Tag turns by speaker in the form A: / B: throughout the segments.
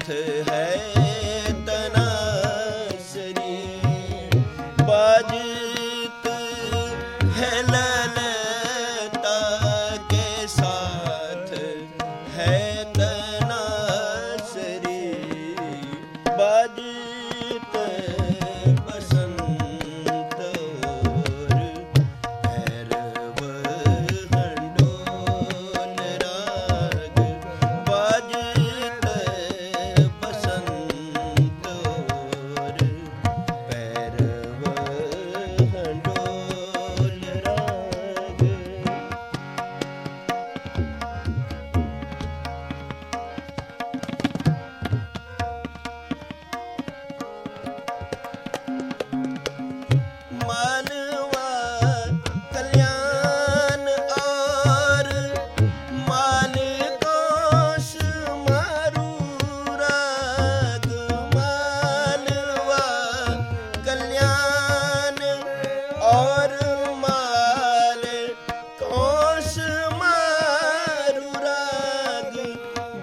A: ਸਮਰਥ ਹੈ।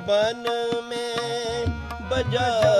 A: बन में बजावे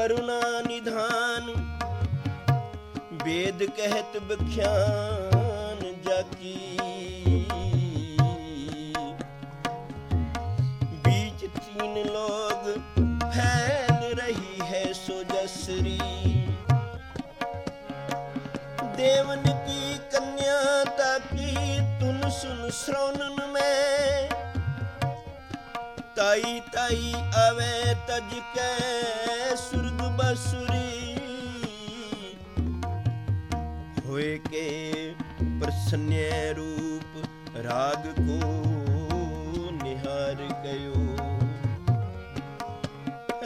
A: करुणा निधान वेद कहत बख्यान जाकी बीच तीन लोग फैल रही है सोजसरी देवन की कन्या ताकी तुन सुन श्रवणन में ताई ताई अवे तज के ਬਸੁਰੀ ਹੋਏ ਰੂਪ ਰਾਗ ਕੋ ਨਿਹਾਰ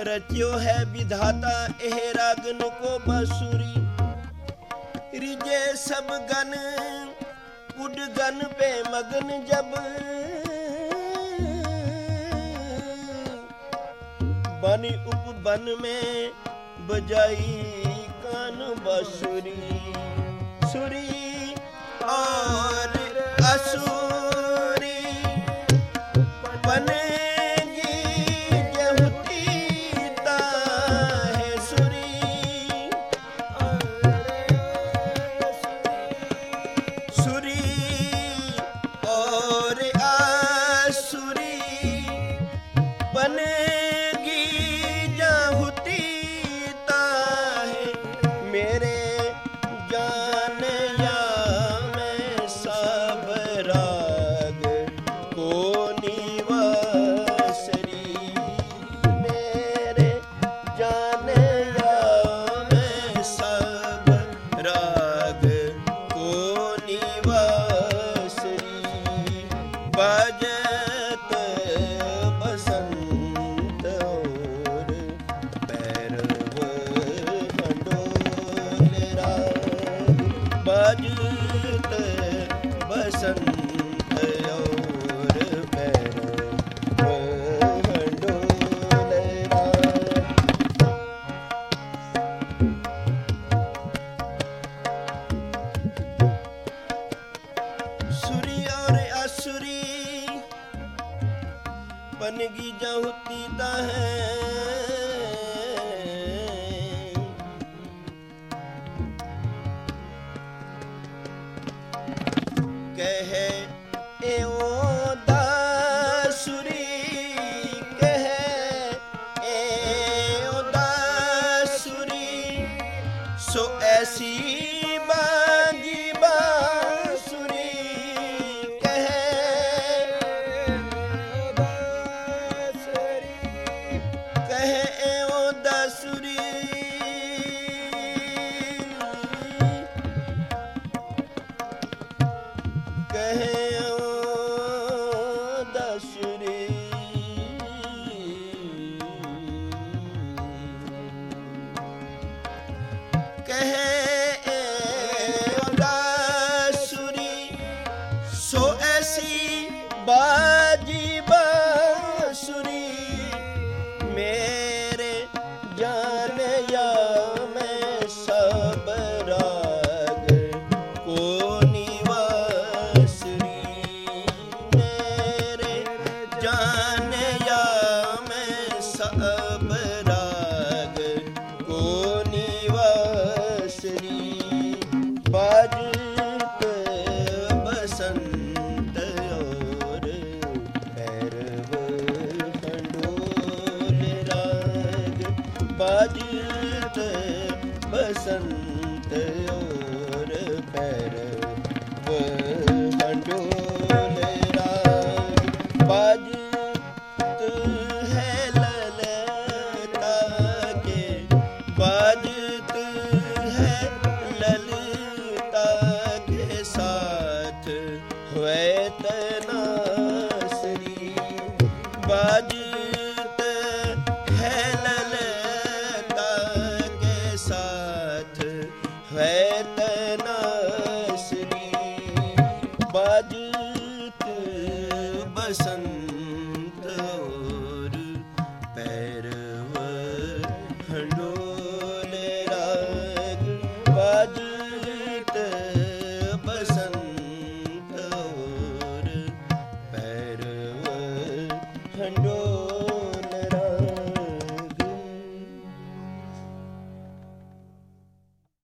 A: ਰਚਿਓ ਹੈ ਵਿਧਾਤਾ ਇਹ ਰਾਗ ਨੂੰ ਕੋ ਬਸੁਰੀ। ਰਿਜੇ ਸਭ ਗਨ ਉਡ ਗਨ ਪੇ ਮਗਨ ਜਬ। ਬਨ ਉਪ ਬਨ ਮੈਂ ਬਜਾਈ ਕਨ ਬਸਰੀ ਸੁਰੀ ਆਰ ਰਾਜਤ ਬਸੰਤ ਔਰ ਪੈਰ ਹੋਂਡੋਲੇ ਸੁਰੀ ਔਰ ਅਸੁਰੀ ਬਨ ਗਈ ਜਹੁਤੀ ਤਾਂ ਹੈ। रहे ਸੰਤ ਔਰ ਪੈਰਵ ਖੰਡੋਲ ਰਾਗ ਬਾਜਤ ਬਸੰਤ ਔਰ ਪੈਰਵ ਖੰਡੋਲ ਰਾਗ ਬਾਜਤ